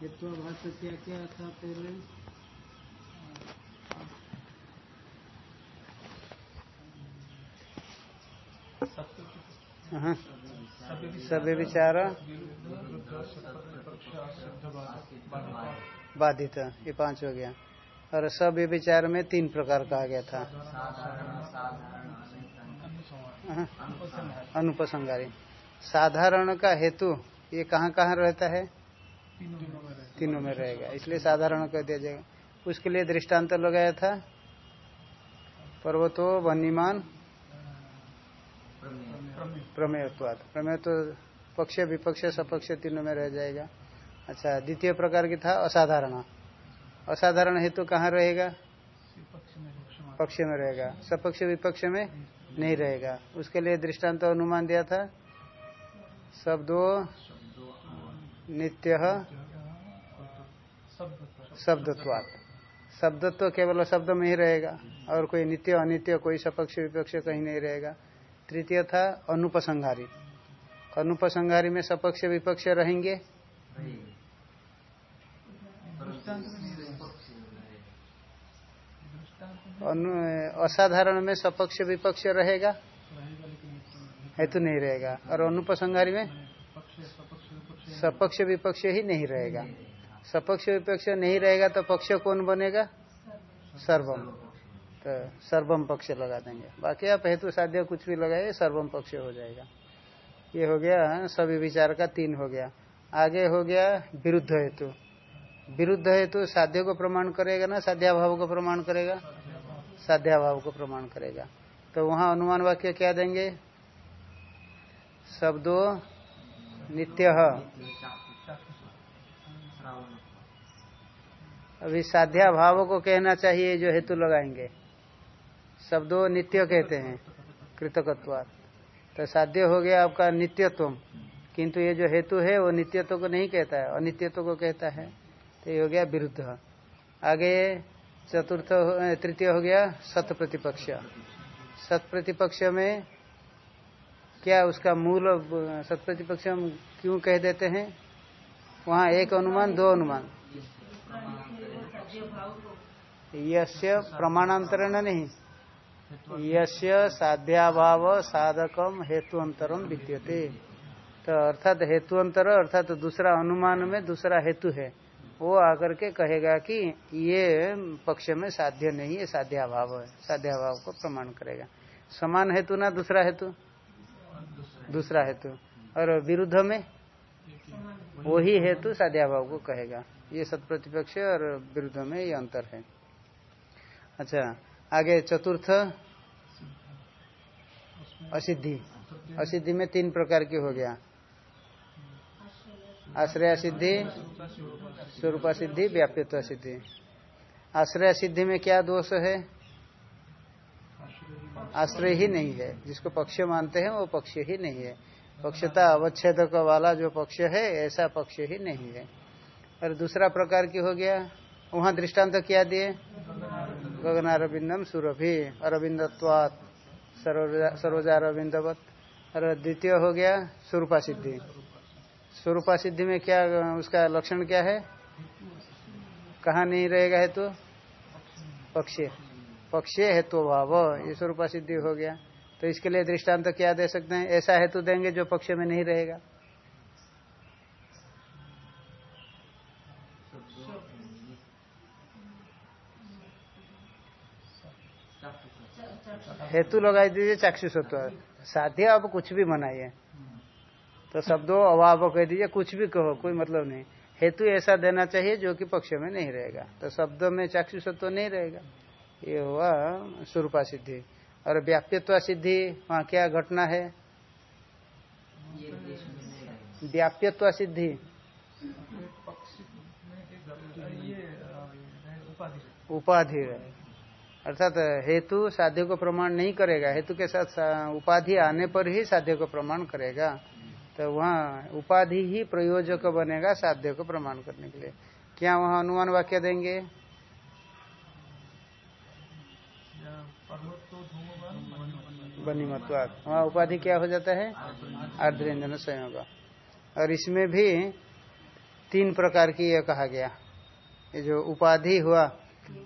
हेत्वाभाष क्या क्या था पहले? हाँ। सभी विचार बाधित ये पाँच हो गया। और सब विचार में तीन प्रकार कहा गया था। हाँ। अनुपसंगारी साधारण का हेतु ये कहाँ कहाँ रहता है? तीनों में रहेगा। इसलिए साधारण कह दिया जाएगा। उसके लिए दृष्टांत लगाया था। पर्वतो वन्यमान प्रमेयत्वाद प्रमेय तो पक्ष, विपक्ष, सपक्ष तीनों में रह जाएगा। अच्छा द्वितीय प्रकार की था, असाधारण। असाधारण हेतु कहाँ रहेगा? पक्ष में रहेगा। सपक्ष, विपक्ष में नहीं रहेगा। उसके लिए दृष्टांत तो अनुमान दिया था। शब्दो नित्य शब्दत्वाद शब्दत्व केवल शब्द में ही रहेगा, और कोई नित्य, अनित्य, कोई सपक्ष, विपक्ष कहीं नहीं रहेगा। तृतीय था अनुपसंहारी। अनुपसंहारी में सपक्ष, विपक्ष रहेंगे? असाधारण में सपक्ष, विपक्ष रहेगा? हेतु नहीं रहेगा। और अनुपसंहारी में? सपक्ष, विपक्ष ही नहीं रहेगा। सपक्ष विपक्ष नहीं रहेगा तो पक्ष कौन बनेगा? सर्वम। तो सर्वम पक्ष लगा देंगे। बाकी आप हेतु साध्य कुछ भी लगाए सर्वम पक्ष हो जाएगा। ये हो गया, सभी विचार का तीन हो गया। आगे हो गया विरुद्ध हेतु। विरुद्ध हेतु साध्य को प्रमाण करेगा ना? साध्याभाव को प्रमाण करेगा? साध्याभाव को प्रमाण करेगा। तो वहाँ अनुमान वाक्य क्या देंगे? शब्दों नित्य। अभी साध्या भाव को कहना चाहिए जो हेतु लगाएँगे। शब्दों नित्य कहते हैं कृतकत्वाद तो साध्य हो गया आपका नित्यत्व किंतु ये जो हेतु है, वो नित्यत्व को नहीं कहता है, अनित्यत्व को कहता है। तो ये हो गया विरुद्ध। आगे चतुर्थ तृतीय हो गया सत प्रतिपक्ष सत प्रतिपक्ष में क्या उसका मूल सत प्रतिपक्ष हम क्यों कह देते हैं? वहाँ एक अनुमान, दो अनुमान। यस्य प्रमाणांतरण नहीं। यस्य साध्याभाव साधकम हेतुअंतरम विद्यते। तो अर्थात हेतुअंतर अर्थात तो दूसरा अनुमान में दूसरा हेतु है। वो आकर के कहेगा कि ये पक्ष में साध्य नहीं है साध्याभाव है, साध्याभाव को प्रमाण करेगा। समान हेतु ना दूसरा हेतु? दूसरा हेतु। और विरुद्ध में? वही हेतु साध्याभाव को कहेगा। ये सत प्रतिपक्ष और विरुद्ध में ये अंतर है। अच्छा आगे चतुर्थ असिद्धि। असिद्धि में तीन प्रकार की हो गया। आश्रय सिद्धि स्वरूप सिद्धि व्याप्यत्व सिद्धि। आश्रय सिद्धि में क्या दोष है? आश्रय ही नहीं है। जिसको पक्ष मानते हैं, वो पक्ष ही नहीं है। पक्षता अवच्छेद वाला जो पक्ष है, ऐसा पक्ष ही नहीं है। और दूसरा प्रकार की हो गया। वहाँ दृष्टांत तो क्या दिए? गगनारविंदम सुरभि, अरविंदत्वात सरोजारविंदवत। और द्वितीय हो गया स्वरूपा सिद्धि स्वरूपा सिद्धि में क्या, उसका लक्षण क्या है? कहा नहीं रहेगा हेतु? पक्ष। पक्ष हेतु भाव ये स्वरूपा सिद्धि हो गया। तो इसके लिए दृष्टांत तो क्या दे सकते हैं? ऐसा हेतु देंगे जो पक्ष में नहीं रहेगा। हेतु लगाई दीजिए चाक्षुषत्व। साध्य आप कुछ भी मनाइए। तो शब्दों अभाव कह दीजिए, कुछ भी कहो, कोई मतलब नहीं। हेतु ऐसा देना चाहिए जो कि पक्ष में नहीं रहेगा। तो शब्द में चाक्षुषत्व नहीं रहेगा। ये हुआ स्वरूपा सिद्धि। और व्याप्यत्व सिद्धि, वहाँ क्या घटना है? व्याप्यत्व सिद्धि। उपाधि। अर्थात हेतु साध्य को प्रमाण नहीं करेगा। हेतु के साथ उपाधि आने पर ही साध्य को प्रमाण करेगा। तो वहाँ उपाधि ही प्रयोजक बनेगा साध्य को प्रमाण करने के लिए। क्या वहाँ अनुमान वाक्य देंगे? बनीमत्वाद वहाँ उपाधि क्या हो जाता है? आर्द्रेंजन संयोग। और इसमें भी तीन प्रकार की यह कहा गया। ये जो उपाधि हुआ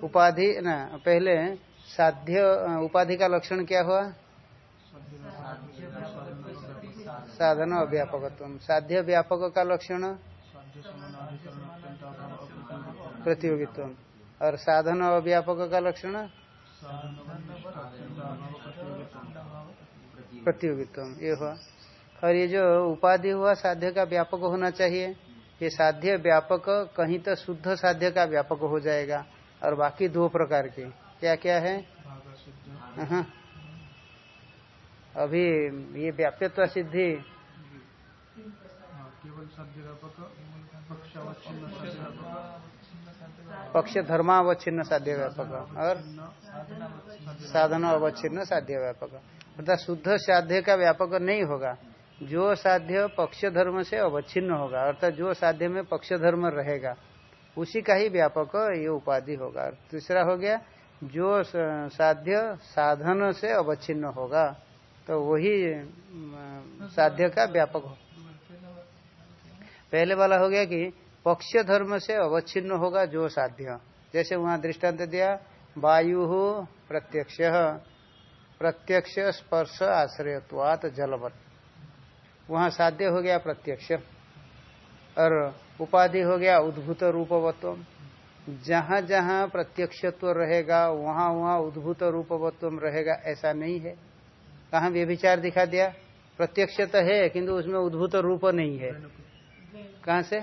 उपाधि, ना, पहले साध्य उपाधि का लक्षण क्या हुआ? साधन अव्यापकत्व साध्य व्यापक का लक्षण? प्रतियोगित्व। और साधन अव्यापक का लक्षण? प्रतियोगित्व। ये हुआ। और ये जो उपाधि हुआ, साध्य का व्यापक होना चाहिए। ये साध्य व्यापक, कहीं तो शुद्ध साध्य का व्यापक हो जाएगा। और बाकी दो प्रकार के। क्या क्या है हाँ। अभी ये व्याप्यत्व सिद्धि। पक्ष धर्मावच्छिन्न साध्य व्यापक और साधन अवच्छिन्न साध्य व्यापक अर्थात शुद्ध साध्य का व्यापक नहीं होगा। जो साध्य पक्ष धर्म से अवच्छिन्न होगा अर्थात जो साध्य में पक्ष धर्म रहेगा उसी का ही व्यापक ये उपाधि होगा। तीसरा हो गया, जो साध्य साधन से अवच्छिन्न होगा तो वही साध्य का व्यापक हो। पहले वाला हो गया कि पक्ष धर्म से अवच्छिन्न होगा जो साध्य। जैसे वहाँ दृष्टांत दिया, वायु प्रत्यक्ष प्रत्यक्ष स्पर्श आश्रयत्वात जलवत। वहाँ साध्य हो गया प्रत्यक्ष। और उपाधि हो गया उद्भूत रूपवत्व जहाँ जहाँ प्रत्यक्षत्व रहेगा, वहाँ वहाँ उद्भूत रूपवत्व रहेगा, ऐसा नहीं है। कहा व्यभिचार दिखा दिया? प्रत्यक्ष तो है, किंतु उसमें उद्भूत रूप नहीं है। कहा से?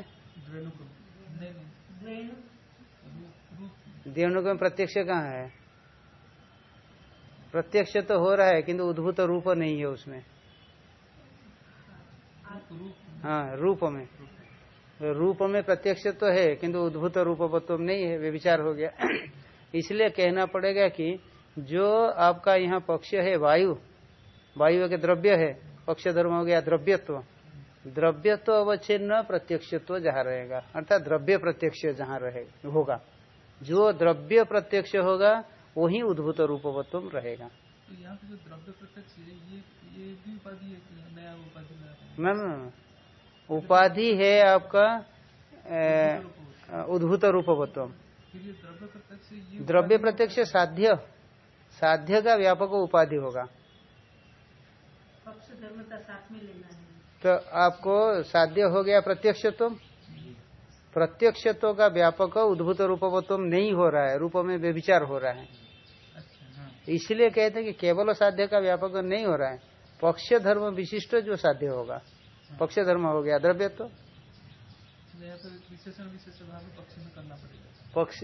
देवनुक में प्रत्यक्ष कहाँ है? प्रत्यक्ष तो हो रहा है, किंतु उद्भूत रूप नहीं है उसमें। हाँ रूप में। रूप में प्रत्यक्ष तो है किंतु उद्भूत रूपवत्व नहीं है वे विचार हो गया। इसलिए कहना पड़ेगा कि जो आपका यहाँ पक्ष है वायु वायु के द्रव्य है पक्ष धर्म हो गया द्रव्यत्व। द्रव्यत्व अवच्छिन्न प्रत्यक्षत्व जहाँ रहेगा। अर्थात द्रव्य प्रत्यक्ष जहाँ रहे होगा। जो द्रव्य प्रत्यक्ष होगा वही उद्भूत रूपवत्व रहेगा। तो यहाँ पे जो द्रव्य प्रत्यक्ष है ये ये भी उपाधि है नया उपाधि न उपाधि है आपका उद्भूत रूपवत्व। द्रव्य प्रत्यक्ष साध्य साध्य का व्यापक उपाधि होगा। तो आपको साध्य हो गया प्रत्यक्षत्व? प्रत्यक्षत्व का व्यापक उद्भूत रूपवत्व नहीं हो रहा है रूप में व्यभिचार हो रहा है। इसलिए कहते हैं कि केवल साध्य का व्यापक नहीं हो रहा है पक्ष धर्म विशिष्ट जो साध्य होगा। पक्ष धर्म हो गया द्रव्य तो पक्ष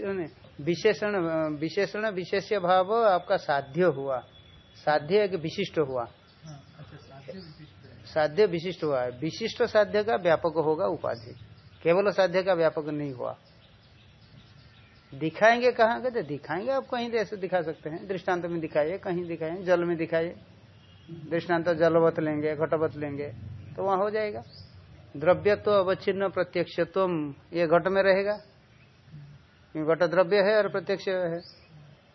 विशेषण विशेषण विशेष भाव आपका साध्य हुआ। साध्य एक विशिष्ट हुआ? साध्य विशिष्ट हुआ। है विशिष्ट साध्य का व्यापक होगा उपाधि। केवल साध्य का व्यापक नहीं हुआ। दिखाएँगे कहाँ? कहते, दिखाएँगे आप कहीं ऐसे दिखा सकते हैं। दृष्टांत में दिखाइए, कहीं दिखाइए, जल में दिखाइए। दृष्टांत जलवत लेंगे घटवत लेंगे तो वहाँ हो जाएगा। द्रव्य तो अवच्छिन्न प्रत्यक्ष ये घट में रहेगा। घट द्रव्य है और प्रत्यक्ष है,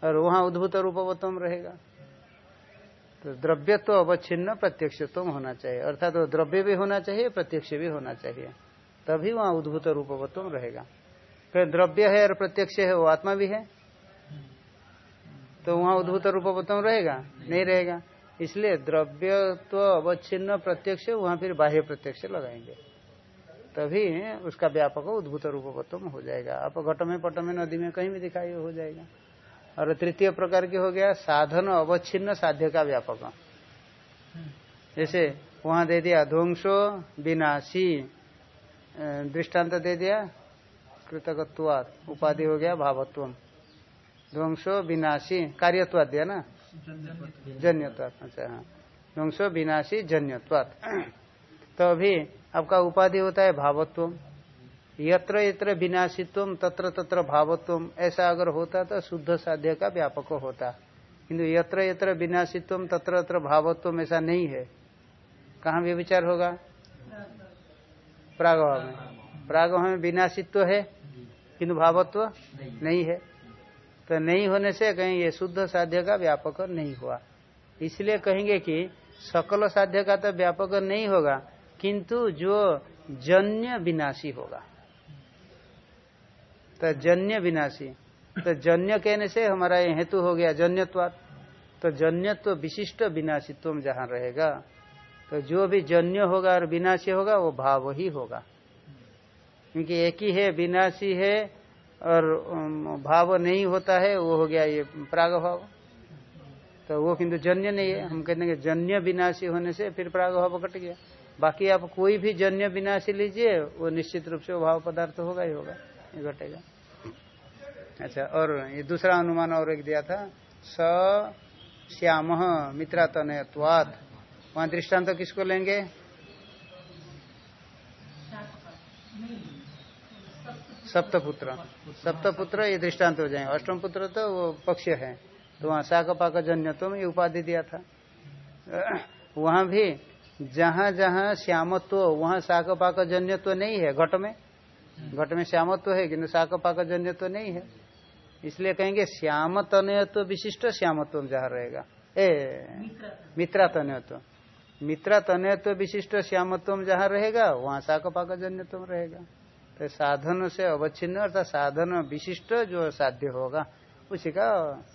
और वहाँ उद्भूत रूपवत्म रहेगा। तो द्रव्य तो अवच्छिन्न प्रत्यक्षत्व होना चाहिए। अर्थात तो द्रव्य भी होना चाहिए, प्रत्यक्ष भी होना चाहिए। तभी वहाँ उद्भूत रूपवत्व रहेगा। फिर द्रव्य है और प्रत्यक्ष है, वो आत्मा भी है। तो वहाँ उद्भूत रूपवत्व रहेगा? नहीं रहेगा। इसलिए द्रव्य तो अवच्छिन्न प्रत्यक्ष, वहाँ फिर बाह्य प्रत्यक्ष लगाएँगे। तभी उसका व्यापक उद्भूत रूपत्व हो जाएगा। आप घट में पट में नदी में कहीं भी दिखाई हो जाएगा। और तृतीय प्रकार की हो गया, साधन अवच्छिन्न साध्य का व्यापक। जैसे वहाँ दे दिया, ध्वंसो विनाशी दृष्टांत दे दिया कृतकत्वाद उपाधि हो गया भावत्व ध्वंसो विनाशी कार्यत्वाद दिया ना? जन्यत्वात अच्छा हाँ। ध्वंसो विनाशी जन्यत्वात। तो अभी आपका उपाधि होता है भावत्व यत्र यत्र विनाशित्व तत्र तत्र भावत्व ऐसा अगर होता तो शुद्ध साध्य का व्यापक होता। किंतु यत्र यत्र विनाशित्व तत्र तत्र भावत्व ऐसा नहीं है। कहाँ भी विचार होगा? प्रागभाव में। प्रागभाव में विनाशित्व है किंतु भावत्व नहीं है। तो नहीं होने से कहीं ये शुद्ध साध्य का व्यापक नहीं हुआ। इसलिए कहेंगे कि सकल साध्य का तो व्यापक नहीं होगा, किंतु जो जन्य विनाशी होगा। तो जन्य विनाशी तो जन्य कहने से हमारा ये हेतु हो गया जन्यत्वात। तो जन्यत्व विशिष्ट विनाशित्व जहाँ रहेगा तो जो भी जन्य होगा और विनाशी होगा, वो भाव ही होगा। क्योंकि एक ही है, विनाशी है और भाव नहीं होता है, वो हो गया ये प्राग भाव तो वो किंतु जन्य नहीं है। हम कहते हैं जन्य विनाशी होने से फिर प्राग भाव कट गया। बाकी आप कोई भी जन्य विनाशी लीजिए, वो निश्चित रूप से वो भाव पदार्थ होगा ही होगा, ये घटेगा। अच्छा और ये दूसरा अनुमान और एक दिया था, स श्याम मित्रा तनयत्वाद वहाँ दृष्टांत तो किसको लेंगे? सप्तपुत्र। सप्तपुत्र ये दृष्टांत हो जाएँगे। अष्टम पुत्र तो वो पक्ष है। तो वहाँ जन्य तो ये उपाधि दिया था। वहाँ भी जहाँ जहाँ श्यामत्व, वहाँ पाक जन्यत्व नहीं है घट में। घट में श्यामत्व है, किन्तु शाक पाक जन्यत्व नहीं है। इसलिए कहेंगे श्याम तनयत्व विशिष्ट श्यामत्व जहाँ रहेगा। ए मित्रा तनयत्व मित्रा तनयत्व विशिष्ट श्यामत्व जहाँ रहेगा, वहाँ शाक पाक जन्यत्व रहेगा। तो साधन से अवच्छिन्न अर्थात साधन विशिष्ट जो साध्य होगा, उसी का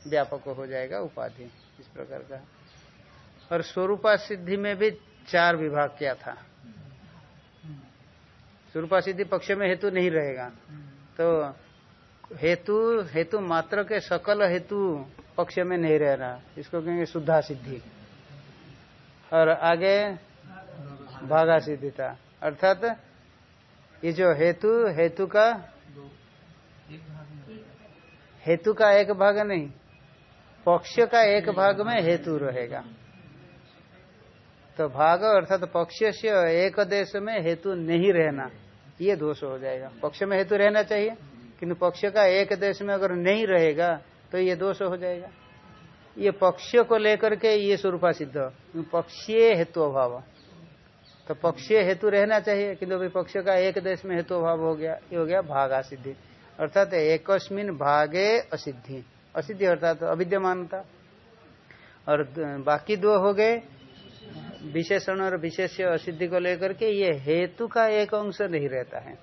व्यापक हो जाएगा उपाधि इस प्रकार का। और स्वरूपा सिद्धि में भी चार विभाग किया था? स्वरूपा सिद्धि पक्ष में हेतु नहीं रहेगा। तो हेतु हेतु मात्र के सकल हेतु पक्ष में नहीं रह रहा। इसको कहेंगे शुद्धा सिद्धि और आगे भागा सिद्धि था अर्थात ये जो हेतु हेतु का? हेतु का एक भाग नहीं। पक्ष का एक भाग में हेतु रहेगा। तो भाग अर्थात तो पक्ष से एक देश में हेतु नहीं रहना, ये दोष हो जाएगा। पक्ष में हेतु रहना चाहिए, किंतु पक्ष का एक देश में अगर नहीं रहेगा तो ये दोष हो जाएगा। ये पक्ष को लेकर के ये स्वरूपा सिद्ध। पक्षीय हेतु अभाव। तो पक्षीय हेतु रहना चाहिए किंतु अभी पक्ष का एक देश में हेतु अभाव हो गया ये हो गया भागा सिद्धि अर्थात एकस्मिन भागे असिद्धि। असिद्धि अर्थात अविद्यमानता। और बाकी दो हो गए विशेषण और विशेष असिद्धि को लेकर के ये हेतु का एक अंश नहीं रहता है।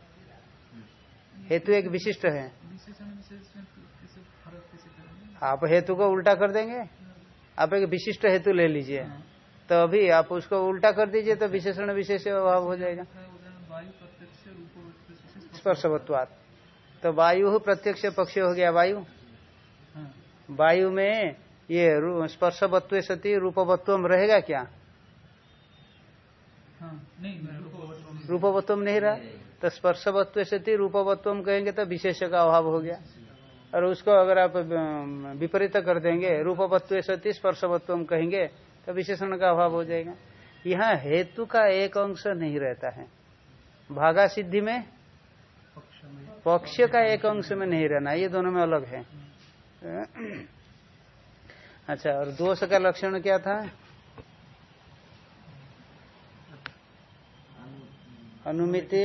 हेतु एक विशिष्ट है। आप हेतु को उल्टा कर देंगे? आप एक विशिष्ट हेतु ले लीजिए। तो अभी आप उसको उल्टा कर दीजिए तो विशेषण विशेष अभाव हो जाएगा। स्पर्शवत्वात। तो वायु प्रत्यक्ष पक्ष हो गया वायु। वायु में ये स्पर्शवत्व सती रूपवत्व रहेगा क्या? रूपवत्व नहीं रहा। तो स्पर्शवत्व सती रूपवत्व कहेंगे तो विशेष का अभाव हो गया। और उसको अगर आप विपरीत कर देंगे, रूपवत्व सती स्पर्शवत्व कहेंगे तो विशेषण का अभाव हो जाएगा। यहाँ हेतु का एक अंश नहीं रहता है। भागा सिद्धि में पक्ष का एक अंश में नहीं रहना ये दोनों में अलग है। अच्छा और दोष का लक्षण क्या था? अनुमिति।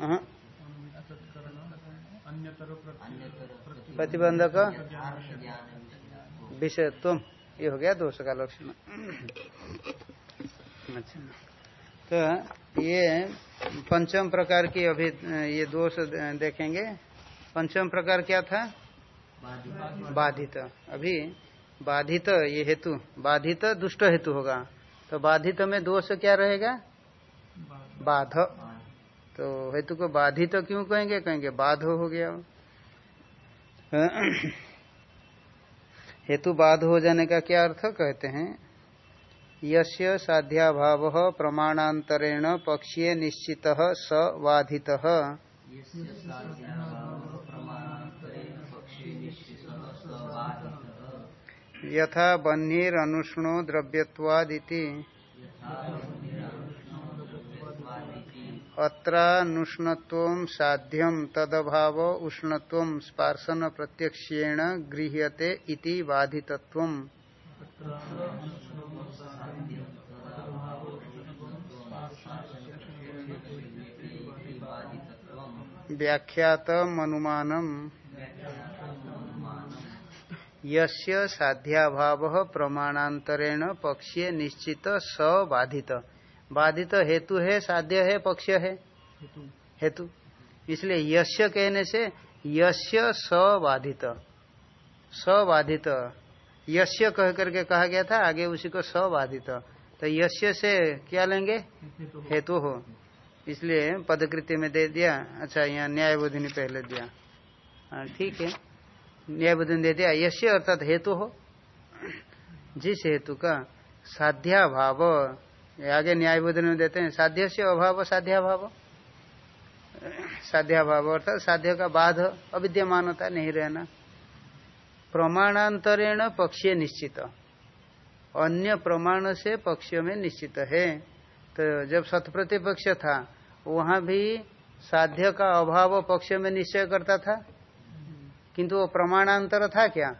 हाँ। प्रतिबंधक। विषयत्व। ये हो गया दोष का लक्षण अच्छा। तो ये पंचम प्रकार की अभी, ये दोष देखेंगे। पंचम प्रकार क्या था? बाधित। अभी बाधित ये हेतु, बाधित दुष्ट हेतु होगा। तो बाधित में दोष क्या रहेगा? बाध। तो हेतु को बाधित क्यों कहेंगे? कहेंगे बाध हो गया। हेतु बाध हो जाने का क्या अर्थ कहते हैं? यस्य साध्याभाव प्रमाणांतरेण पक्षीय निश्चित स बाधित यथा बन्नीर अनुष्णो द्रव्यवादी अत्रानुष्णत्व साध्यम तदभाव उष्णत्व स्पार्शन प्रत्यक्षेण गृह्यते इति बाधितत्व व्याख्यात अनुमानम यस्य साध्याभाव प्रमाणांतरेण पक्षीय निश्चित स बाधित। बाधित हेतु है साध्य है पक्ष है। हेतु। इसलिए यश्य कहने से यश सबाधित। सबाधित। यश्य कह करके कहा गया था आगे उसी को सबाधित। तो यश्य से क्या लेंगे? हेतु हो। इसलिए पदकृति में दे दिया। अच्छा यहाँ न्याय बोधिनी पहले दिया। हाँ, ठीक है। न्याय बोधिनी दे दिया। यश्य अर्थात हेतु हो। जिस हेतु का साध्याभाव आगे न्याय बोधन में देते हैं, साध्य से अभाव साध्याभाव साध्याभाव अर्थात साध्य का बाध अविद्यमानता नहीं रहना। प्रमाणांतरेण पक्षीय निश्चित। अन्य प्रमाण से पक्षियों में निश्चित है। तो जब सतप्रतिपक्ष था, वहाँ भी साध्य का अभाव पक्ष में निश्चय करता था। किंतु वो प्रमाणांतर था क्या?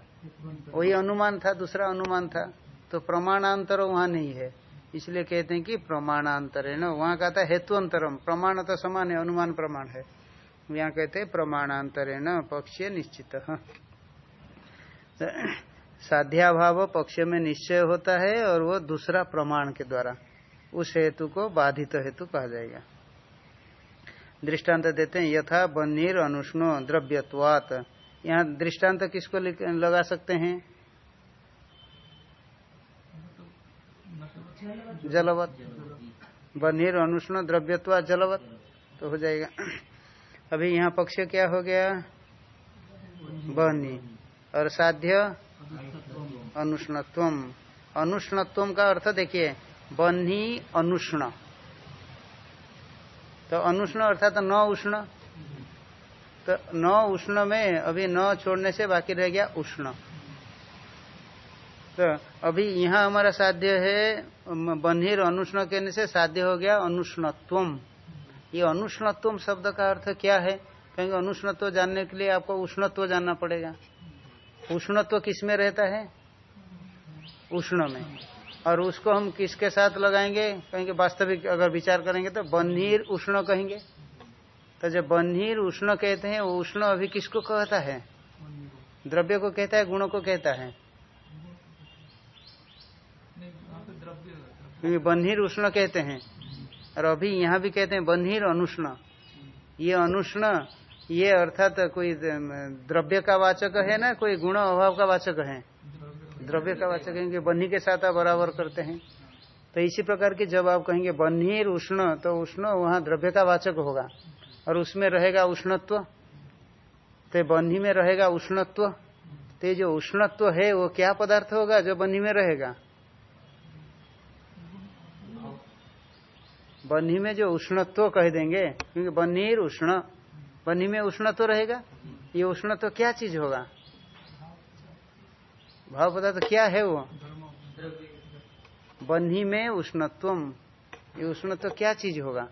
वही अनुमान था, दूसरा अनुमान था। तो प्रमाणांतर वहाँ नहीं है। इसलिए कहते हैं कि प्रमाणांतर है ना वहाँ कहता है हेतुअंतरम। प्रमाण तो समान है, अनुमान प्रमाण है। यहाँ कहते हैं प्रमाणांतर है न पक्ष निश्चित। साध्याभाव पक्ष में निश्चय होता है और वो दूसरा प्रमाण के द्वारा, उस हेतु को बाधित हेतु कहा जाएगा। दृष्टांत देते हैं, यथा बनीर अनुष्णो द्रव्यत्वात। यहाँ दृष्टांत किसको लगा सकते हैं? जलवत। बनीर अनुष्ण द्रव्यत्वा जलवत तो हो जाएगा। अभी यहाँ पक्ष क्या हो गया? बनी। और साध्य? अनुष्णत्व अनुष्णत्व का अर्थ देखिए बन्ही अनुष्ण। तो अनुष्ण अर्थात तो न उष्ण। तो न उष्ण में अभी न छोड़ने से बाकी रह गया उष्ण। तो अभी यहाँ हमारा साध्य है बन्हीर अनुष्ण कहने से साध्य हो गया अनुष्णत्व ये अनुष्णत्व शब्द का अर्थ क्या है? कहेंगे अनुष्णत्व जानने के लिए आपको उष्णत्व जानना पड़ेगा। उष्णत्व किसमें रहता है? उष्ण में। और उसको हम किसके साथ लगाएँगे? कहेंगे वास्तविक अगर विचार करेंगे तो बन्हीर उष्ण कहेंगे। तो जब बन्हीर उष्ण कहते हैं, वो उष्ण अभी किसको कहता है? द्रव्य को कहता है, गुणों को कहता है। क्योंकि बन्हीर उष्ण कहते हैं। और अभी यहाँ भी कहते हैं बन्हीर अनुष्ण। ये अनुष्ण, ये अर्थात कोई द्रव्य का वाचक है ना, कोई गुण अभाव का वाचक है? द्रव्य का वाचक है बन्ही के साथ आप बराबर करते हैं। तो इसी प्रकार की जब आप कहेंगे बन्हीर उष्ण तो उष्ण वहाँ द्रव्य का वाचक होगा। और उसमें रहेगा उष्णत्व। तो बन्ही में रहेगा उष्णत्व। तो जो उष्णत्व है, वो क्या पदार्थ होगा जो बन्ही में रहेगा? बन्ही में जो उष्णत्व तो कह देंगे, क्योंकि बन्हीर उष्ण, बन्ही में उष्णत्व तो रहेगा? ये उष्णत्व तो क्या चीज़ होगा? भाव पदार्थ तो क्या है वो? बन्ही में उष्णत्व ये उष्णत्व क्या चीज़ होगा?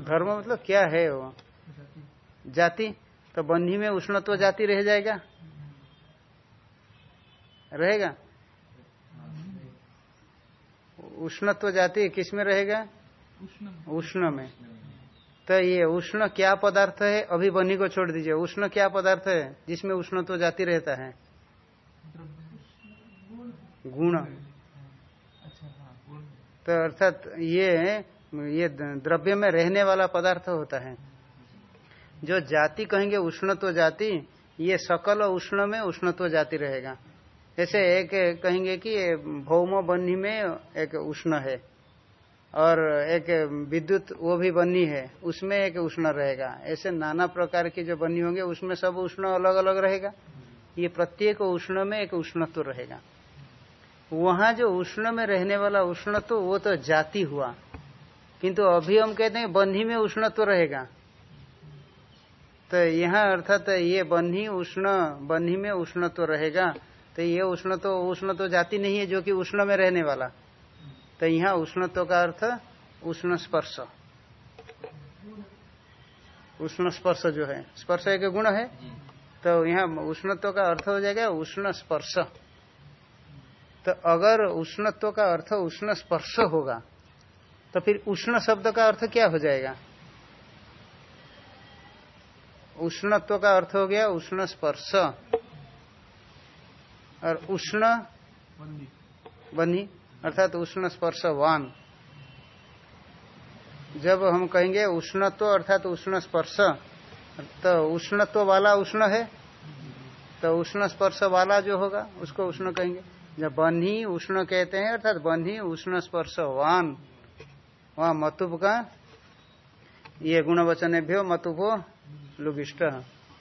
धर्म मतलब क्या है वो? जाति? तो बन्ही में उष्णत्व जाति रह जाएगा? रहेगा? उष्णत्व जाति किसमें रहेगा? उष्ण में। तो ये उष्ण क्या पदार्थ है? अभी बनी को छोड़ दीजिए। उष्ण क्या पदार्थ है जिसमें उष्णत्व जाति रहता है? गुण। तो अर्थात ये ये द्रव्य में रहने वाला पदार्थ होता है। जो जाति कहेंगे उष्णत्व जाति ये सकल उष्ण में उष्णत्व जाति रहेगा। जैसे एक कहेंगे कि भौम बन्ही में एक उष्ण है और एक विद्युत वो भी बन्ही है, उसमें एक उष्ण रहेगा। ऐसे नाना प्रकार की जो बन्ही होंगे, उसमें सब उष्ण अलग अलग रहेगा। ये प्रत्येक उष्ण में एक उष्णत्व रहेगा। वहाँ जो उष्ण में रहने वाला उष्णत्व, वो तो जाति हुआ। किंतु अभी हम कहते हैं बन्ही में उष्णत्व रहेगा। तो यहाँ अर्थात ये बन्ही उष्ण, बन्ही में उष्णत्व रहेगा। तो ये उष्ण तो उष्ण तो जाति नहीं है जो कि उष्ण में रहने वाला। तो यहाँ उष्णत्व का अर्थ उष्ण स्पर्श। उष्ण स्पर्श जो है स्पर्श एक गुण है। तो यहाँ उष्णत्व का अर्थ हो जाएगा उष्ण स्पर्श। तो अगर उष्णत्व का अर्थ उष्ण स्पर्श होगा तो फिर उष्ण शब्द का अर्थ क्या हो जाएगा? उष्णत्व का अर्थ हो गया उष्ण स्पर्श। और उष्ण बनी अर्थात उष्ण स्पर्श स्पर्शवान जब हम कहेंगे उष्णत्व अर्थात तो उष्ण स्पर्श तो उष्णत्व वाला उष्ण है। तो उष्ण स्पर्श वाला जो होगा उसको उष्ण कहेंगे। जब बन्ही उष्ण कहते हैं अर्थात बन्ही उष्ण स्पर्श वान। वहाँ मतुब का ये गुणवचन भ्यो मतुबो लुगिष्ट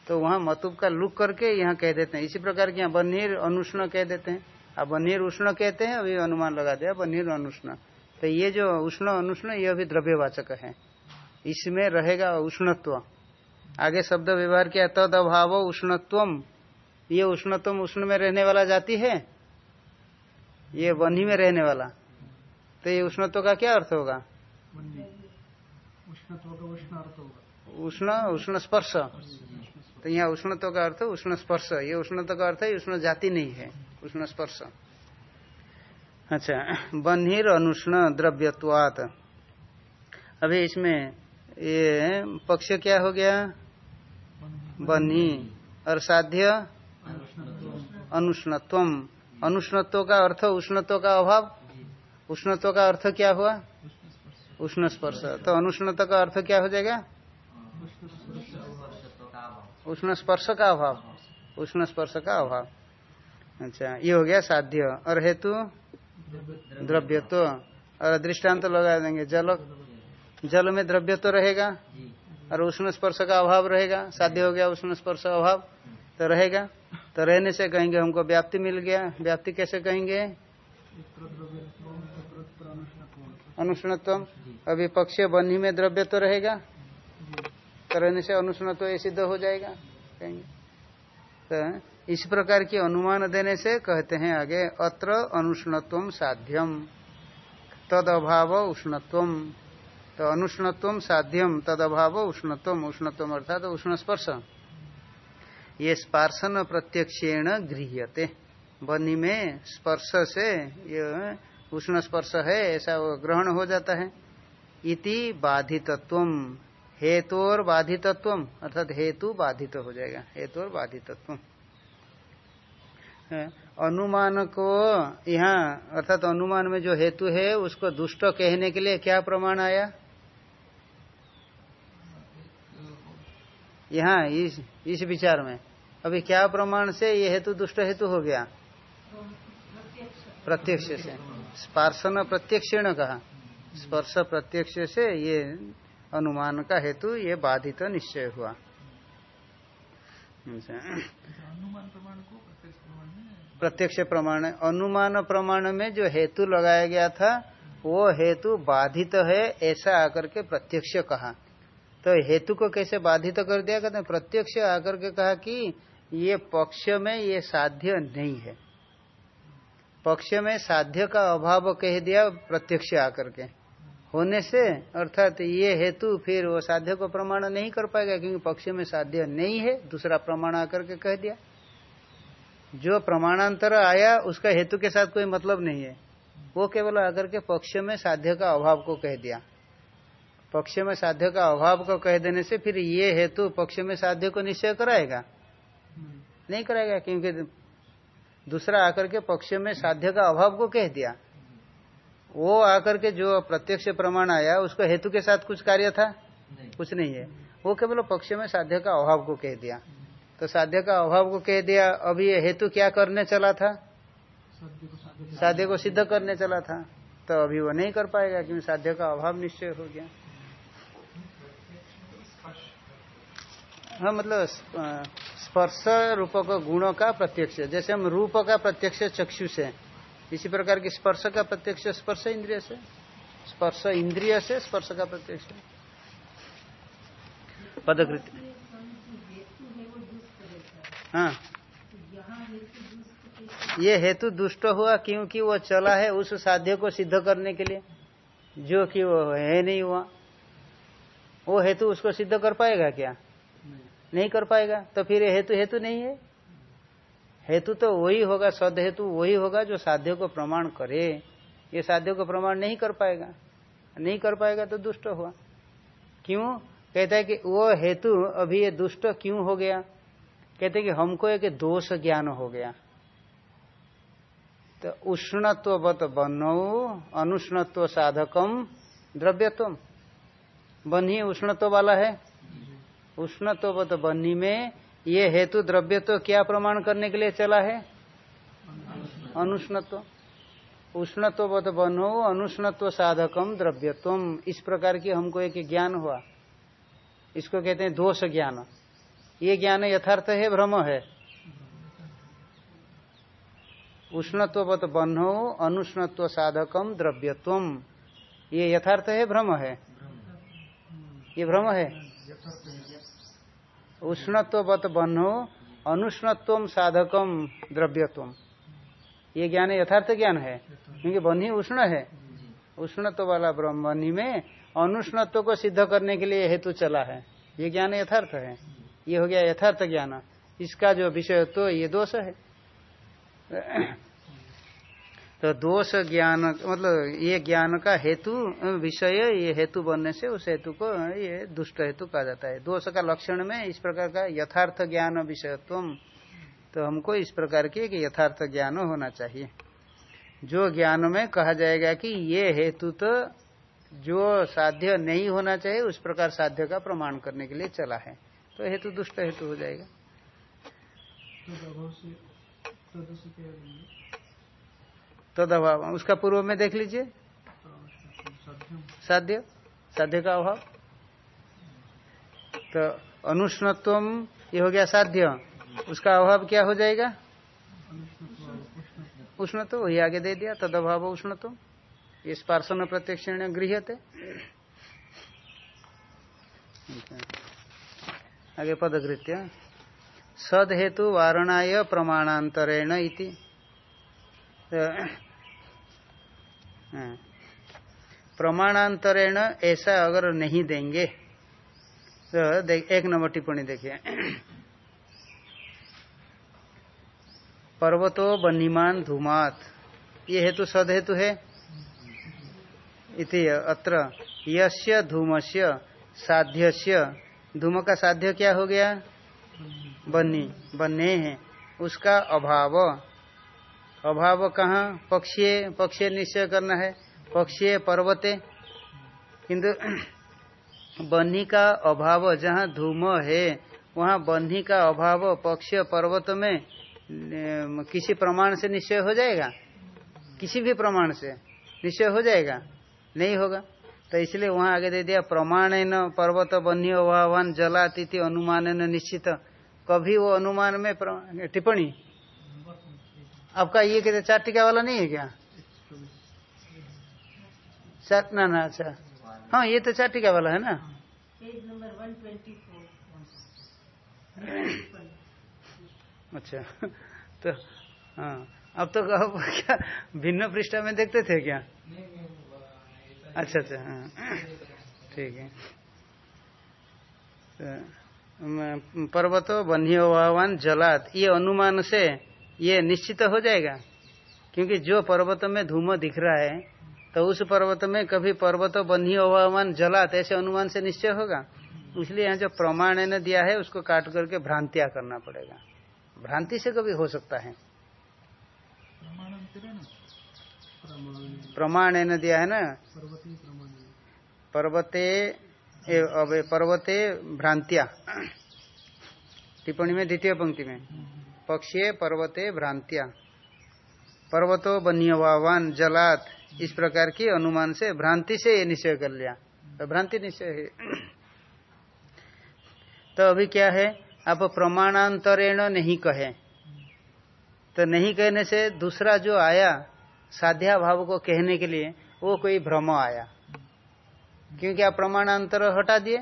तो वहाँ मतुब का लुक करके यहाँ कह देते हैं। इसी प्रकार के यहाँ बन्हीर अनुष्ण कह देते हैं। अब बन्हीर उष्ण कहते हैं अभी अनुमान लगा दिया बन्हीर अनुष्ण। तो ये जो उष्ण अनुष्ण ये अभी द्रव्यवाचक है। इसमें रहेगा उष्णत्व। आगे शब्द व्यवहार किया तद अभाव उष्णत्वम। ये उष्णत्व उष्ण में रहने वाला जाति है? ये बन्ही में रहने वाला। तो ये उष्णत्व का क्या अर्थ होगा? उष्णत्व का उष्ण अर्थ होगा। उष्ण उष्ण स्पर्श। तो यहाँ उष्णत्व का अर्थ उष्ण स्पर्श। ये उष्णत्व का अर्थ है उष्ण जाति नहीं है, उष्ण स्पर्श। अच्छा बन्हीर अनुष्ण द्रव्यत्वात। अभी इसमें ये पक्ष क्या हो गया? बन्ही। और साध्य? अनुष्णत्व अनुष्णत्व का अर्थ, उष्णत्व का अभाव? उष्णत्व का अर्थ क्या हुआ? उष्ण स्पर्श। तो अनुष्णत्व का अर्थ क्या हो जाएगा? उष्ण स्पर्श का अभाव उष्ण स्पर्श का अभाव अच्छा ये हो गया साध्य। और हेतु? द्रव्य तो और दृष्टांत तो लगा देंगे। जल? जल में द्रव्य तो रहेगा? और उष्ण स्पर्श का अभाव रहेगा? साध्य हो गया उष्ण स्पर्श अभाव तो रहेगा। तो रहने से कहेंगे हमको व्याप्ति मिल गया। व्याप्ति कैसे कहेंगे? अनुष्णत्व। अभी पक्ष बन्ही में द्रव्य तो रहेगा? तो रहने से अनुष्णत्व ये सिद्ध हो जाएगा, कहेंगे। तो इस प्रकार की अनुमान देने से कहते हैं आगे, अत्र अनुष्णत्व साध्यम तद अभाव उष्णत्व। तो अनुष्णत्व साध्यम तद अभाव उष्णत्व उष्णत्व अर्थात तो उष्ण स्पर्श। ये स्पार्शन प्रत्यक्षेण गृह्यते। बनी में स्पर्श से ये उष्ण स्पर्श है, ऐसा ग्रहण हो जाता है। इति बाधितत्व। हेतुर बाधितत्व अर्थात हेतु बाधित हो जाएगा हेतुर बाधितत्व अनुमान को, यहाँ, अर्थात अनुमान में जो हेतु है, उसको दुष्ट कहने के लिए क्या प्रमाण आया? यहाँ, इस इस विचार में। अभी क्या प्रमाण से ये हेतु दुष्ट हेतु हो गया? प्रत्यक्ष से। स्पर्शन प्रत्यक्ष कहा। स्पर्श प्रत्यक्ष से ये अनुमान का हेतु ये बाधित तो निश्चय हुआ। प्रत्यक्ष प्रमाण अनुमान प्रमाण में जो हेतु लगाया गया था वो हेतु बाधित तो है ऐसा आकर के प्रत्यक्ष कहा। तो हेतु को कैसे बाधित तो कर दिया? कहते प्रत्यक्ष आकर के कहा कि ये पक्ष में ये साध्य नहीं है। पक्ष में साध्य का अभाव कह दिया प्रत्यक्ष आकर के। होने से अर्थात ये हेतु फिर वो साध्य को प्रमाण नहीं कर पाएगा क्योंकि पक्ष में साध्य नहीं है दूसरा प्रमाण आकर के कह दिया। जो प्रमाणांतर आया उसका हेतु के साथ कोई मतलब नहीं है। वो केवल आकर के पक्ष में साध्य का अभाव को कह दिया। पक्ष में साध्य का अभाव को कह देने से फिर ये हेतु पक्ष में साध्य को निश्चय कराएगा? नहीं कराएगा क्योंकि दूसरा आकर के पक्ष में साध्य का अभाव को कह दिया। वो आकर के जो प्रत्यक्ष प्रमाण आया उसको हेतु के साथ कुछ कार्य था? नहीं। कुछ नहीं है। वो केवल पक्ष में साध्य का अभाव को कह दिया। तो साध्य का अभाव को कह दिया अभी ये हेतु क्या करने चला था? साध्य को सिद्ध करने चला था। तो अभी वो नहीं कर पाएगा क्योंकि साध्य का अभाव निश्चय हो गया। हाँ मतलब स्पर्श रूप का गुणों का प्रत्यक्ष। जैसे हम रूप का प्रत्यक्ष चक्षु से इसी प्रकार की स्पर्श का प्रत्यक्ष स्पर्श इंद्रिय से। स्पर्श इंद्रिय से स्पर्श का प्रत्यक्ष। पदकृति हाँ। ये हेतु दुष्ट हुआ क्योंकि वो चला है उस साध्य को सिद्ध करने के लिए। जो कि वो है नहीं हुआ। वो हेतु उसको सिद्ध कर पाएगा क्या? नहीं। कर पाएगा तो फिर हेतु हेतु नहीं है। हेतु तो वही होगा सद हेतु वही होगा जो साध्य को प्रमाण करे। ये साध्य को प्रमाण नहीं कर पाएगा। नहीं कर पाएगा तो दुष्ट हुआ। क्यों? कहता है कि वो हेतु अभी ये दुष्ट क्यों हो गया? कहते कि हमको एक दोष ज्ञान हो गया। तो उष्णत्व बनो अनुष्णत्व साधकम द्रव्यत्व बन्ही उष्णत्व वाला है। उष्णत्व तो बन्ही में ये हेतु द्रव्य तो क्या प्रमाण करने के लिए चला है? अनुष्णत्व। उष्णत्व तो बनो अनुष्णत्व साधकम द्रव्यत्व इस प्रकार की हमको एक ज्ञान हुआ। इसको कहते हैं दोष ज्ञान। ये ज्ञान यथार्थ है, भ्रम है? उष्णत्वत बन्हो, अनुष्णत्व साधकम द्रव्यत्व ये यथार्थ है, भ्रम है? ये भ्रम है? उष्णत्वत बन्हो, अनुष्णत्व साधकम द्रव्यत्व। ये ज्ञान यथार्थ ज्ञान है, क्योंकि बन्ही उष्ण है। उष्णत्व वाला बन्ही में अनुष्णत्व को सिद्ध करने के लिए हेतु चला है। ये ज्ञान यथार्थ है। ये हो गया यथार्थ ज्ञान। इसका जो विषय तो ये दोष है। तो दोष ज्ञान मतलब ये ज्ञान का हेतु, विषय, ये हेतु बनने से उस हेतु को, ये दुष्ट हेतु कहा जाता है। दोष का लक्षण में इस प्रकार का यथार्थ ज्ञान विषयत्व तो हमको इस प्रकार के यथार्थ ज्ञान होना चाहिए। जो ज्ञान में कहा जाएगा कि ये हेतु तो जो साध्य नहीं होना चाहिए, उस प्रकार साध्य का प्रमाण करने के लिए चला है। तो हेतु दुष्ट हेतु हो जाएगा। तद अभाव उसका पूर्व में देख लीजिए। साध्य? साध्य का अभाव? तो अनुष्णत्व ये हो गया साध्य। उसका अभाव क्या हो जाएगा? उष्णत्व, वही आगे दे दिया। तद अभाव उष्णत्व। ये स्पार्शन प्रत्यक्ष गृह थे आगे पदकृत्य। सद हेतु वारणाय प्रमाणांतरेण। प्रमाणांतरेण ऐसा अगर नहीं देंगे तो देख, एक नंबर टिप्पणी देखिए। पर्वतो बनीमान धूमात। ये हेतु सद हेतु है? इति अत्र यस्य धूमस्य साध्यस्य। धूम का साध्य क्या हो गया? बन्नी बन्ने है। उसका अभाव। अभाव कहाँ? पक्षीय पक्षीय निश्चय करना है। पक्षीय पर्वते। किंतु बन्ही का अभाव जहाँ धूम है, वहाँ बन्ही का अभाव पक्ष पर्वत में किसी प्रमाण से निश्चय हो जाएगा? किसी भी प्रमाण से निश्चय हो जाएगा? नहीं होगा। तो इसलिए वहाँ आगे दे दिया प्रमाण न पर्वत बन्ही अभावान जलातिथि अनुमान निश्चित। कभी वो अनुमान में टिप्पणी आपका ये कहते चार टीका वाला नहीं है क्या? चार ना ना अच्छा। हाँ ये तो चार टीका वाला है ना? अच्छा तो हाँ अब तो अब क्या भिन्न पृष्ठ में देखते थे क्या? अच्छा अच्छा हाँ ठीक है। तो, पर्वत बन्ही जलात। ये अनुमान से ये निश्चित हो जाएगा। क्योंकि जो पर्वत में धूम दिख रहा है तो उस पर्वत में कभी पर्वत बन्ही अवमान जलात ऐसे अनुमान से निश्चय होगा। इसलिए यहाँ जो प्रमाण ने दिया है, उसको काट करके भ्रांतिया करना पड़ेगा। भ्रांति से कभी हो सकता है। प्रमाण ने दिया है ना? पर्वते पर्वते भ्रांतिया। टिप्पणी में, द्वितीय पंक्ति में। पक्षे पर्वते भ्रांतिया। पर्वतो बन्यवान जलात। इस प्रकार की अनुमान से भ्रांति से ये निश्चय कर लिया। तो भ्रांति निश्चय है। तो अभी क्या है? आप प्रमाणांतरेण नहीं कहे। तो नहीं कहने से दूसरा जो आया साध्या भाव को कहने के लिए, वो कोई भ्रम आया। क्योंकि आप प्रमाणांतर हटा दिए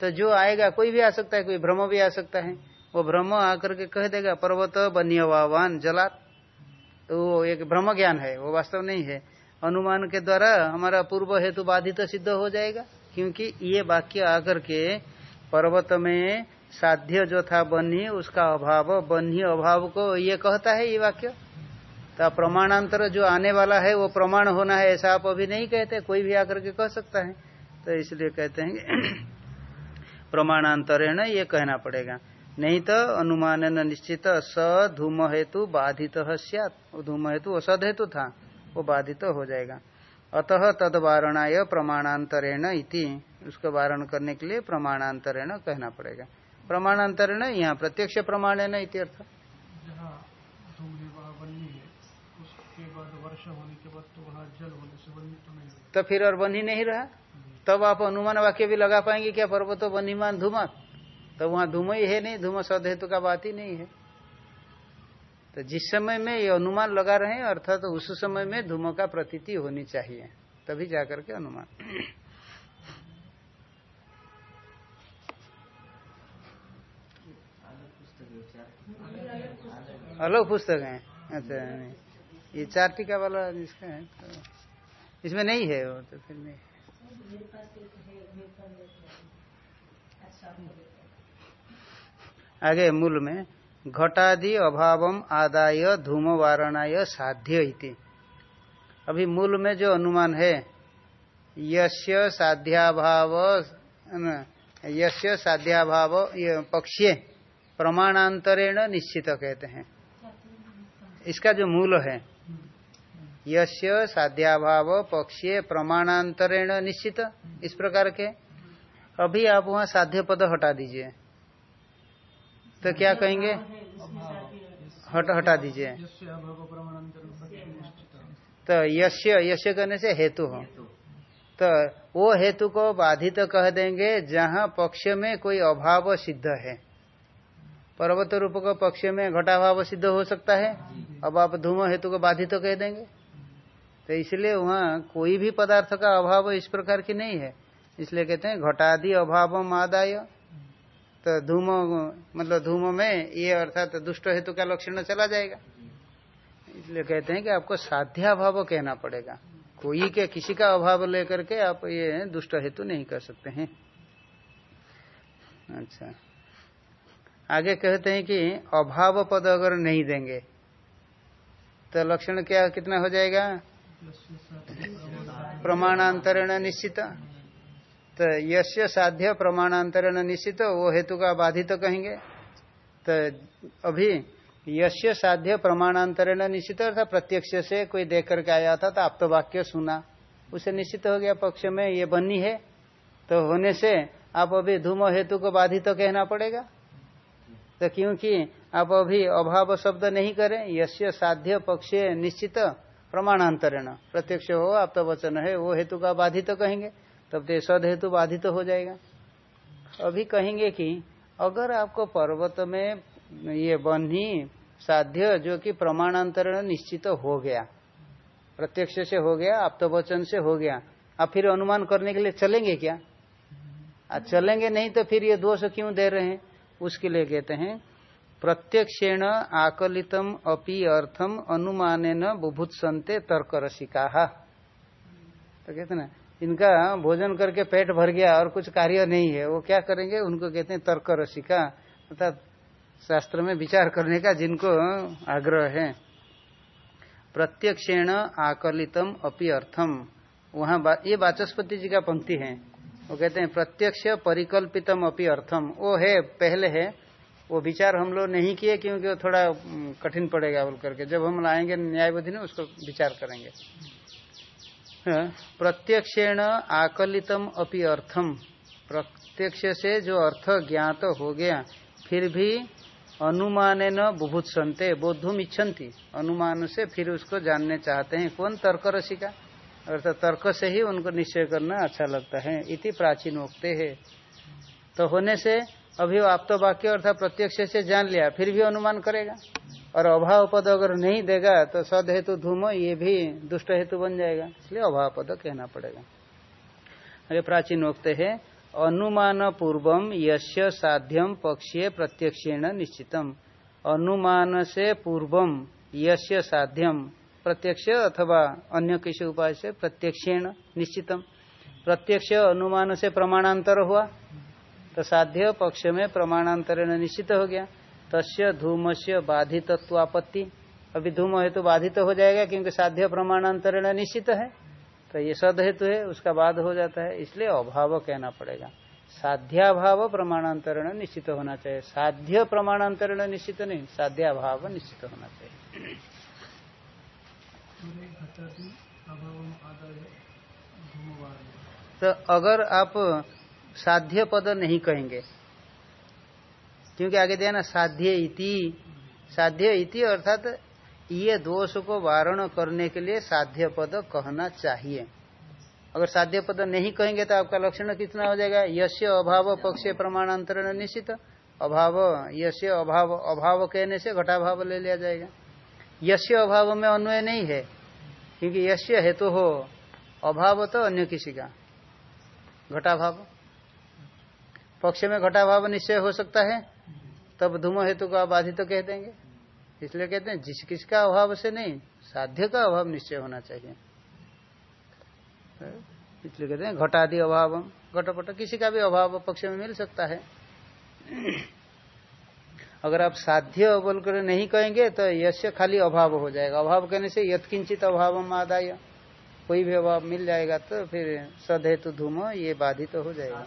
तो जो आएगा, कोई भी आ सकता है, कोई भ्रम भी आ सकता है। वो ब्रह्म आकर के कह देगा, पर्वत बन्यवान जला तो वो एक ब्रह्म ज्ञान है, वो वास्तव नहीं है। अनुमान के द्वारा हमारा पूर्व हेतु बाधित तो सिद्ध हो जाएगा, क्योंकि ये वाक्य आकर के पर्वत में साध्य जो था बन्ही, उसका अभाव, बन्ही अभाव को ये कहता है ये वाक्य। तो प्रमाणांतर जो आने वाला है, वो प्रमाण होना है, ऐसा आप अभी नहीं कहते, कोई भी आकर के कह सकता है। तो इसलिए कहते हैं, प्रमाणांतरेण ये कहना पड़ेगा। नहीं तो अनुमान निश्चित स धूम हेतु बाधित धूम हेतु असद हेतु था वो बाधित हो जाएगा। अतः तद वारणाय प्रमाणांतरेण इति उसको वारण करने के लिए प्रमाणांतरण कहना पड़ेगा। प्रमाणांतरण यहाँ प्रत्यक्ष प्रमाण है ना बाद तो तो तो फिर और बन ही नहीं रहा? तब आप अनुमान वाक्य भी लगा पाएँगे क्या? पर्वतो बनीमान धूमा। तो वहाँ धूम ही है नहीं, धूम सद हेतु का बात ही नहीं है। तो जिस समय में ये अनुमान लगा रहे हैं, अर्थात तो उस समय में धूम का प्रतीति होनी चाहिए, तभी जाकर के अनुमान। अलग पुस्तक है। अच्छा ये चार टीका वाला जिसका है तो इसमें नहीं है वो तो फिर नहीं। आगे मूल में, घटादि अभाव आदाय धूम वारणाय साध्य अभी मूल में जो अनुमान है, यस्य साध्याभाव यस्य साध्याभाव पक्षे प्रमाणांतरेण निश्चित कहते हैं। इसका जो मूल है, यस्य साध्याभाव पक्षे प्रमाणांतरेण निश्चित, इस प्रकार के। अभी आप वहाँ साध्य पद हटा दीजिए। तो क्या कहेंगे? हट, हटा दीजिए। तो यश्य यश्य करने से हेतु हो। तो वो हेतु को बाधित कह देंगे, जहाँ पक्ष में कोई अभाव सिद्ध है। पर्वत रूप को पक्ष में घटाभाव सिद्ध हो सकता है। अब आप धूम हेतु को बाधित तो कह देंगे। तो इसलिए वहाँ कोई भी पदार्थ का अभाव इस प्रकार की नहीं है। इसलिए कहते हैं, घटादि अभाव आदाय। तो धूम मतलब धूम में ये अर्थात दुष्ट हेतु का लक्षण चला जाएगा। इसलिए कहते हैं कि आपको साध्याभाव कहना पड़ेगा। कोई के, किसी का अभाव लेकर के आप ये दुष्ट हेतु नहीं कर सकते हैं। अच्छा। आगे कहते हैं कि अभाव पद अगर नहीं देंगे तो लक्षण क्या, कितना हो जाएगा? प्रमाणांतरण निश्चित। तो यश्य साध्य प्रमाणांतरण निश्चित, वो हेतु का बाधित तो कहेंगे। तो अभी यश्य साध्य प्रमाणांतरण निश्चित, अर्थात प्रत्यक्ष से कोई देख करके आया था तो आप तो वाक्य सुना। उसे निश्चित हो गया पक्ष में, ये बनी है। तो होने से आप अभी धूम हेतु को बाधित तो कहना पड़ेगा। तो क्योंकि आप अभी अभाव शब्द नहीं करें यश्य साध्य पक्ष निश्चित प्रमाणांतरण। प्रत्यक्ष हो, आप तो वचन है, वो हेतु का बाधित तो कहेंगे। तब तो सद हेतु बाधित तो हो जाएगा। अभी कहेंगे कि अगर आपको पर्वत में ये बन्ही साध्य जो कि प्रमाणांतरण निश्चित तो हो गया, प्रत्यक्ष से हो गया आप तो वचन से हो गया, आप फिर अनुमान करने के लिए चलेंगे क्या? चलेंगे नहीं तो फिर ये दोष क्यों दे रहे हैं? उसके लिए कहते हैं, प्रत्यक्षेण आकलितम अपि अर्थम अनुमान बुभुत्संते तर्क रसिका तो कहते ना इनका भोजन करके पेट भर गया और कुछ कार्य नहीं है वो क्या करेंगे? उनको कहते हैं तर्क रसिका। अर्थात शास्त्र में विचार करने का जिनको आग्रह है। प्रत्यक्षेण आकलितम अपि अर्थम। वहाँ बा, ये वाचस्पति जी का पंक्ति है। वो कहते हैं प्रत्यक्ष परिकल्पितम अपि अर्थम। वो है पहले है। वो विचार हम लोग नहीं किए क्योंकि वो थोड़ा कठिन पड़ेगा बोल करके। जब हम लाएँगे न्यायवधि ने उसको विचार करेंगे। प्रत्यक्षेण आकलितम अपि अर्थम। प्रत्यक्ष से जो अर्थ ज्ञात हो गया, फिर भी अनुमान न बुभुत्संते बोधुम इच्छन्ति। अनुमान से फिर उसको जानने चाहते हैं। कौन तर्क रसिका अर्थात तर्क से ही उनको निश्चय करना अच्छा लगता है। इति प्राचीन उक्ते है। तो होने से अभी आप तो वाक्य अर्थात प्रत्यक्ष से जान लिया, फिर भी अनुमान करेगा। और अभाव पद अगर नहीं देगा तो सद हेतु धूम, ये भी दुष्ट हेतु बन जाएगा। इसलिए अभाव पद कहना पड़ेगा। अरे प्राचीन वक्त है अनुमान पूर्वम यश साध्यम पक्षीय प्रत्यक्षेण निश्चितम। अनुमान से पूर्वम यश साध्यम प्रत्यक्ष अथवा अन्य किसी उपाय से प्रत्यक्षेण निश्चितम। प्रत्यक्ष अनुमान से प्रमाणांतर हुआ तो साध्य पक्ष में प्रमाणांतरण निश्चित हो गया। तस्य धूम से बाधितत्वापत्ति। अभी धूम हेतु बाधित हो जाएगा क्योंकि साध्य प्रमाणांतरण निश्चित है। तो ये सद हेतु है उसका बाध हो जाता है इसलिए अभाव कहना पड़ेगा। साध्याभाव प्रमाणांतरण निश्चित होना चाहिए। साध्य प्रमाणांतरण निश्चित नहीं साध्याभाव निश्चित होना चाहिए। तो अगर आप साध्य पद नहीं कहेंगे क्योंकि आगे दिया ना, साध्य इति। साध्य इति अर्थात ये दोष को वारण करने के लिए साध्य पद कहना चाहिए। अगर साध्य पद नहीं कहेंगे तो आपका लक्षण कितना हो जाएगा? यश अभाव पक्ष प्रमाणांतरण निश्चित। अभाव यश अभाव अभाव कहने से घटाभाव ले लिया जाएगा। यश अभाव में अन्वय नहीं है, क्योंकि यश हेतु तो हो। अभाव तो अन्य किसी का। घटाभाव पक्ष में घटाभाव निश्चय हो सकता है तब धूम हेतु को बाधित तो कह देंगे। इसलिए कहते हैं, जिस किसका अभाव से नहीं, साध्य का अभाव निश्चय होना चाहिए। इसलिए कहते हैं, घटादि अभाव घटपट, किसी का भी अभाव पक्ष में मिल सकता है। अगर आप साध्य बोल कर नहीं कहेंगे तो यश खाली अभाव हो जाएगा। अभाव कहने से यथकिंचित अभाव आदाय। कोई भी अभाव मिल जाएगा तो फिर सद हेतु धूम ये बाधित तो हो जाएगा।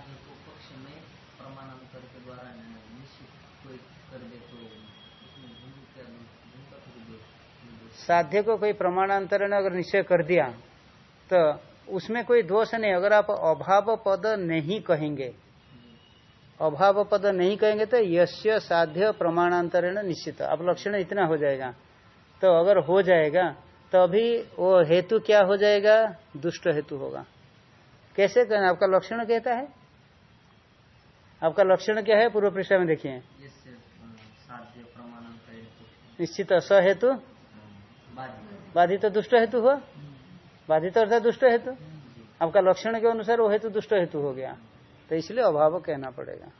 साध्य को कोई प्रमाणांतर ने अगर निश्चय कर दिया तो उसमें कोई दोष नहीं। अगर आप अभाव पद नहीं कहेंगे अभाव पद नहीं कहेंगे तो यश्य साध्य प्रमाणांतरण निश्चित। अब लक्षण इतना हो जाएगा। तो अगर हो जाएगा तो अभी वो हेतु क्या हो जाएगा? दुष्ट हेतु होगा। कैसे कहना आपका लक्षण कहता है? आपका लक्षण क्या है? पूर्व पृष्ठ में देखिए। निश्चित स हेतु। बाधित तो दुष्ट हेतु हुआ? बाधित अर्थात दुष्ट हेतु? आपका लक्षण के अनुसार वो हेतु दुष्ट हेतु हो गया। तो इसलिए अभाव कहना पड़ेगा।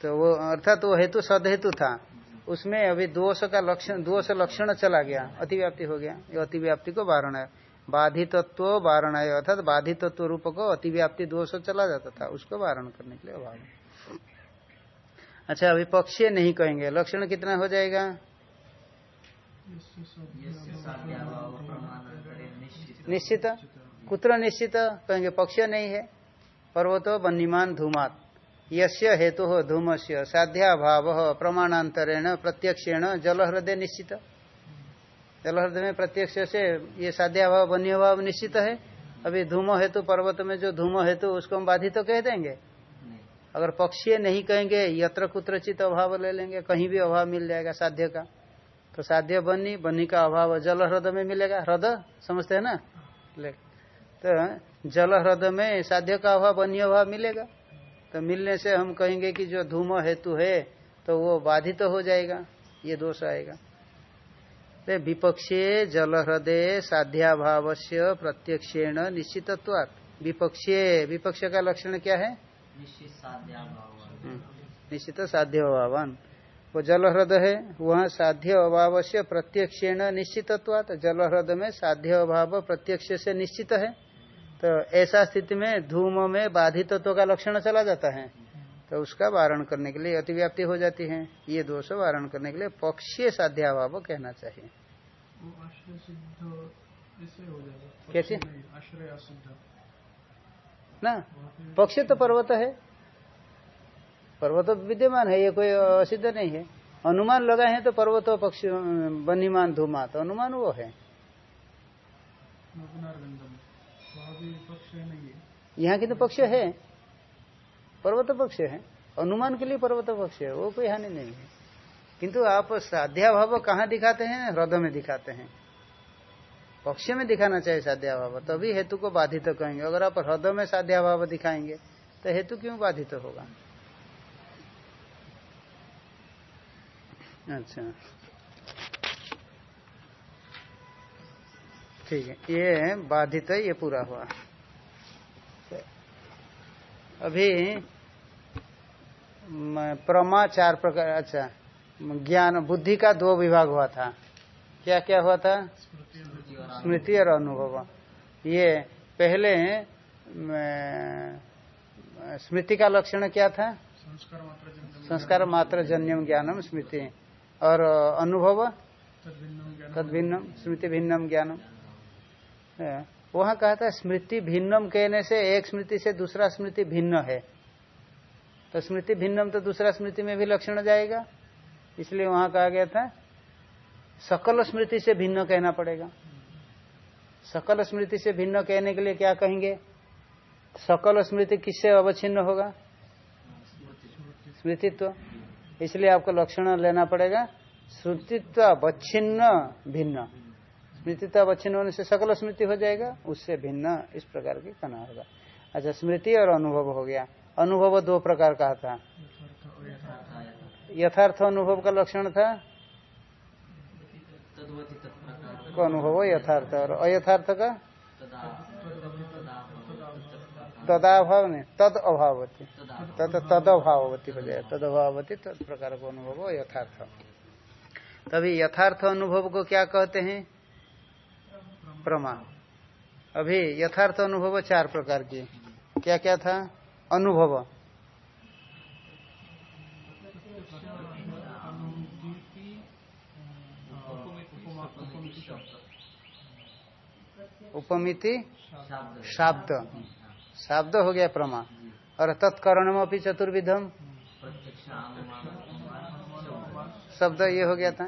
तो वो अर्थात वो हेतु सद हेतु था। उसमें अभी दोष का लक्षण, दोष लक्षण चला गया। अतिव्याप्ति हो गया। ये अतिव्याप्ति को वारण है। बाधितत्व वारण है। अर्थात बाधितत्व रूप को अतिव्याप्ति दोष चला जाता था। उसको वारण करने के लिए अभाव अच्छा अभी पक्षीय नहीं कहेंगे। लक्षण कितना हो जाएगा? निश्चित। कुत्र निश्चित? कहेंगे पक्ष नहीं है। पर्वतो बन्नीमान धूमात। यस्य हेतु हो धूम से साध्याभाव प्रमाणांतरेण प्रत्यक्षेण जल हृदय निश्चित। जल हृदय में प्रत्यक्ष से ये साध्याभाव बन्य भाव निश्चित है। अभी धूम हेतु पर्वत में जो धूम हेतु उसको हम बाधित तो कह देंगे। अगर पक्षीय नहीं कहेंगे यत्र कुत्रचित अभाव ले लेंगे, कहीं भी अभाव मिल जाएगा साध्य का। तो साध्य बनी बनी का अभाव जल ह्रद में मिलेगा। ह्रद समझते है ना? ले। तो जल ह्रद में साध्य का अभाव, बनी अभाव मिलेगा। तो मिलने से हम कहेंगे कि जो धूम हेतु है तो वो बाधित तो हो जाएगा, ये दोष आएगा। तो विपक्षे जल हृदय साध्याभाव से प्रत्यक्षेण निश्चितत्वात्। विपक्षे, विपक्ष का लक्षण क्या है? निश्चित साध्य अभावन वो जल ह्रद है वहाँ साध्य अभाव से प्रत्यक्षेण निश्चितत्वात। जल ह्रद में साध्य अभाव प्रत्यक्ष से निश्चित है। तो ऐसा स्थिति में धूम में बाधितत्व का लक्षण चला जाता है। तो उसका वारण करने के लिए अतिव्याप्ति हो जाती है। ये दोष वारण करने के लिए पक्षीय साध्याभाव कहना चाहिए। कैसे? ना? पक्ष तो पर्वत है। पर्वत विद्यमान है ये कोई असिद्ध नहीं है। अनुमान लगाए हैं तो पर्वत पक्ष बनीमान धूमा तो अनुमान वो है। यहाँ की तो पक्ष है। पर्वत पक्ष है। अनुमान के लिए पर्वत पक्ष है वो कोई हानि नहीं है। किंतु आप साध्याभाव कहाँ दिखाते हैं? हृदय में दिखाते हैं। पक्ष में दिखाना चाहिए साध्याभाव। तभी हेतु को बाधित तो कहेंगे। अगर आप हृदय में साध्याभाव दिखाएँगे तो हेतु क्यों बाधित तो होगा? अच्छा। ठीक है, ये बाधित तो ये पूरा हुआ। अभी प्रमा चार प्रकार अच्छा ज्ञान, बुद्धि का दो विभाग हुआ था। क्या क्या हुआ था? स्मृति और अनुभव। ये पहले स्मृति का लक्षण क्या था? संस्कार मात्र जन्यम ज्ञानम स्मृति। और अनुभव? तद भिन्नम स्मृति भिन्नम ज्ञानम। वहाँ कहा था स्मृति भिन्नम कहने से एक स्मृति से दूसरा स्मृति भिन्न है। तो स्मृति भिन्नम तो दूसरा स्मृति में भी लक्षण जाएगा। इसलिए वहाँ कहा गया था सकल स्मृति से भिन्न कहना पड़ेगा। सकल स्मृति से भिन्न कहने के लिए क्या कहेंगे? सकल स्मृति किससे अवच्छिन्न होगा? स्मृतित्व। इसलिए आपको लक्षण लेना पड़ेगा। श्रुतित्व अवच्छिन्न भिन्न। स्मृतित्व अवच्छिन्न होने से सकल स्मृति हो जाएगा, उससे भिन्न इस प्रकार की कहना होगा। अच्छा स्मृति और अनुभव हो गया। अनुभव दो प्रकार का था। यथार्थ अनुभव का लक्षण था? को अनुभव यथार्थ। और अयथार्थ का? तदाभाव नहीं तद अभावती। तद तद अभावती हो जाए। तद अभावती तद प्रकार का अनुभव यथार्थ। तभी यथार्थ अनुभव को क्या कहते हैं? प्रमा। अभी यथार्थ अनुभव चार प्रकार की। क्या क्या था? अनुभव। उपमिति? शाब्द। शाब्द। हो गया प्रमा। और तत्कर्णम अपनी चतुर्विधम? शब्द ये हो गया था।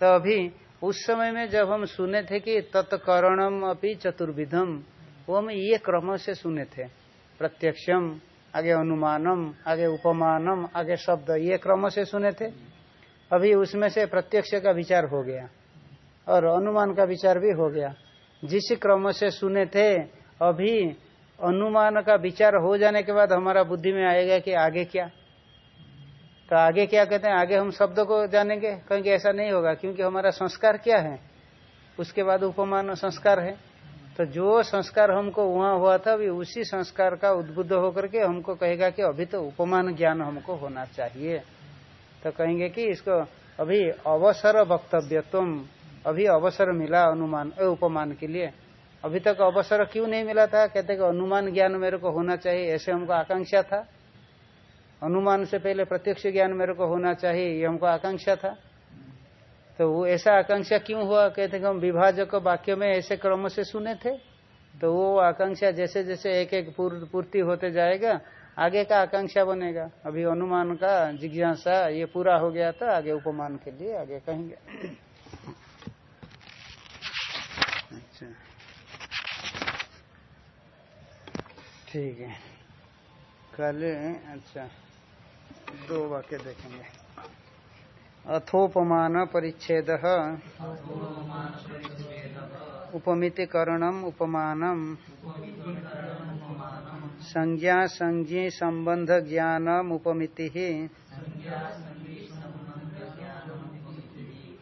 तो अभी उस समय में जब हम सुने थे कि तत्कर्णम अपनी चतुर्विधम वो हम ये क्रम से सुने थे। प्रत्यक्षम आगे अनुमानम आगे उपमानम आगे शब्द ये क्रम से सुने थे। अभी उसमें से प्रत्यक्ष का विचार हो गया। और अनुमान का विचार भी हो गया। जिस क्रम से सुने थे, अभी अनुमान का विचार हो जाने के बाद हमारा बुद्धि में आएगा कि आगे क्या? तो आगे क्या कहते हैं? आगे हम शब्द को जानेंगे? कहेंगे, ऐसा नहीं होगा, क्योंकि हमारा संस्कार क्या है? उसके बाद उपमान संस्कार है। तो जो संस्कार हमको वहाँ हुआ था, अभी उसी संस्कार का उद्बुद्ध होकर के हमको कहेगा कि अभी तो उपमान ज्ञान हमको होना चाहिए। तो कहेंगे कि इसको अभी अवसर वक्तव्य तुम अभी अवसर मिला अनुमान उपमान के लिए। अभी तक अवसर क्यों नहीं मिला था? कहते कि अनुमान ज्ञान मेरे को होना चाहिए, ऐसे हमको आकांक्षा था। अनुमान से पहले प्रत्यक्ष ज्ञान मेरे को होना चाहिए, ये हमको आकांक्षा था। तो वो ऐसा आकांक्षा क्यों हुआ? कहते कि हम विभाजक वाक्य में ऐसे क्रम से सुने थे। तो वो आकांक्षा जैसे जैसे एक एक पूर्ति होते जाएगा, आगे का आकांक्षा बनेगा। अभी अनुमान का जिज्ञासा ये पूरा हो गया था, आगे उपमान के लिए आगे कहेंगे अच्छा ठीक है। कल अच्छा। दो वाक्य देखेंगे। अथोपमान परिच्छेद उपमितिकरणम उपमानम संज्ञा संज्ञी संबंध ज्ञानम उपमिति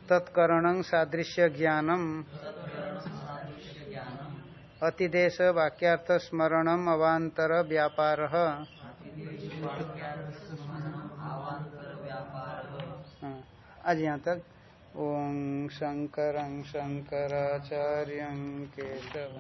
तत्करण सादृश्य ज्ञानम अतिदेश वाक्यार्थ स्मरणम अवांतर व्यापार हाँ, आज यहाँ तक। ओम शंकर शंकरचार्य केशव।